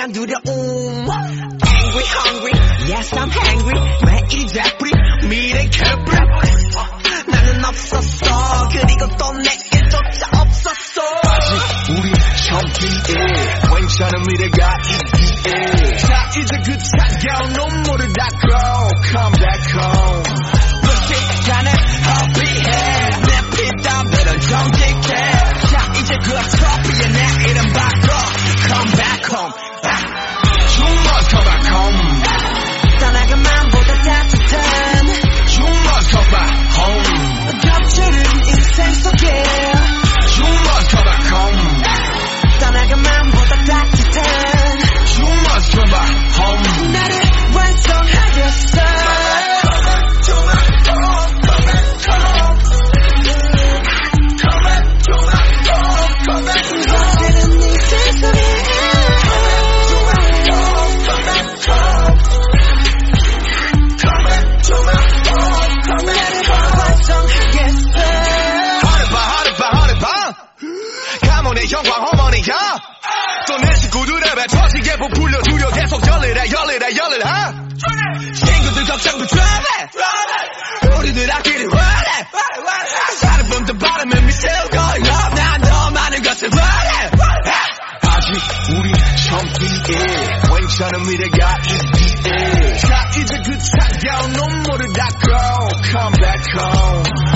대한 두려움 Angry hungry Yes I'm hungry 매일이 되뿌리 미래 개뿌리 나는 없었어 그리고 또 내일조차 없었어 아직 우리 젊기에 괜찮은 미래가 있기에 자 이제 그 차가운 눈물을 닦고 Come back home 가문의 형광 어머니야 또 내 식구들의 배 터지게 부풀려 두려 계속 열일해 열일해 열일해 친구들 걱정도 드라마 우리들 아끼를 원해 다른 분들 바람을 미세우고 난더 많은 것을 원해 아직 우리 젊기에 괜찮은 미래가 있기에 자 이제 그 차가운 눈물을 닦고 Come back home